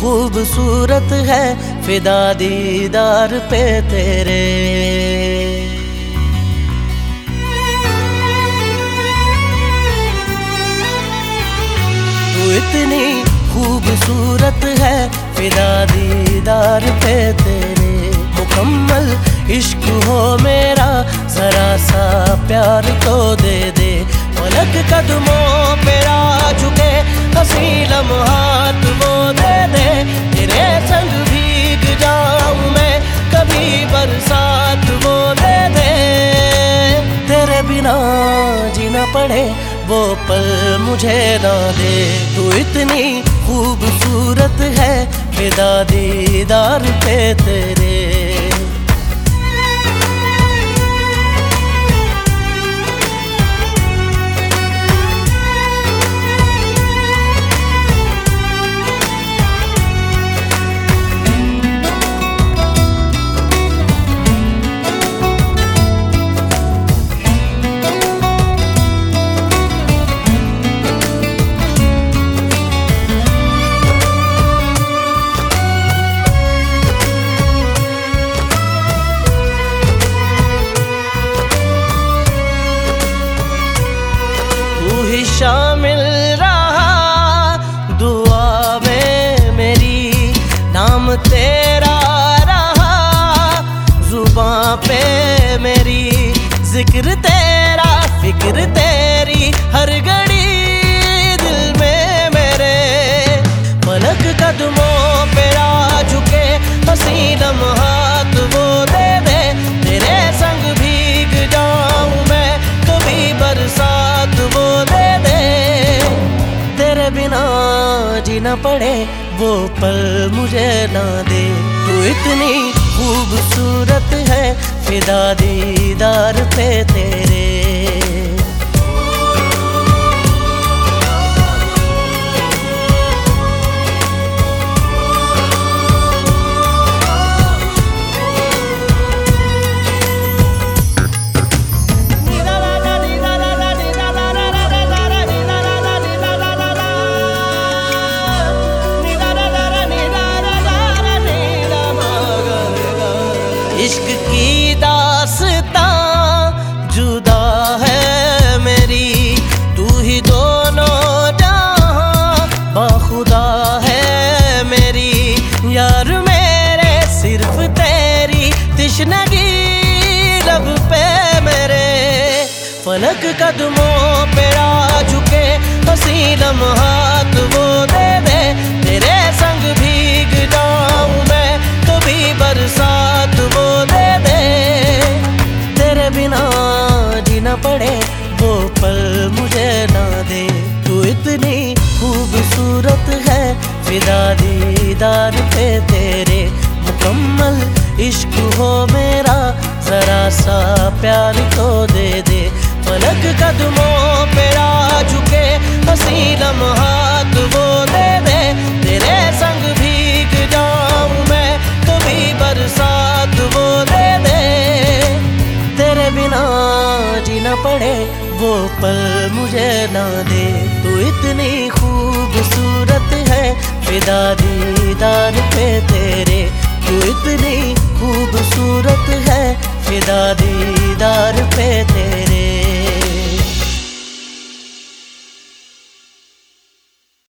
खूबसूरत है फिदा दीदार पे तेरे। तू इतनी खूबसूरत है फिदा दीदार पे तेरे। मुकम्मल इश्क हो मेरा, जरा सा प्यार तो दे दे। पलक कदमों पे झुके, हसी लम्हात बिना जीना पड़े, वो पल मुझे ना दे। तू इतनी खूबसूरत है, फिदा दीदार पे तेरे। तेरा रहा जुबा पे मेरी ज़िक्र तेरा, फ़िक्र तेरी हर घड़ी दिल में मेरे। पलक कदमों पे झुके हसी लम्हात वो दे दे, तेरे संग भीग जाऊँ मैं कभी बरसात वो दे दे। तेरे बिना जीना पड़े वो पल मुझे ना दे। तू इतनी खूबसूरत है फिदा दीदार पे तेरे। इश्क की दासता जुदा है मेरी। तू ही दोनों जहाँ बाखुदा है मेरी। यार मेरे, सिर्फ़ तेरी तिश्नगी लब पे मेरे। फलक कदमों पे फिदा दीदार पे तेरे। मुकम्मल इश्क हो मेरा, जरा सा प्यार तो दे दे। पलक कदमों पे आ झुके हसी लम्हात वो दे दे। तेरे संग भीग जाऊँ मैं, कभी बरसात वो दे दे। तेरे बिना जीना पड़े, वो पल मुझे ना दे। तू इतनी है फिदा दीदार पे तेरे तू इतनी खूबसूरत है। फिदा दीदार पे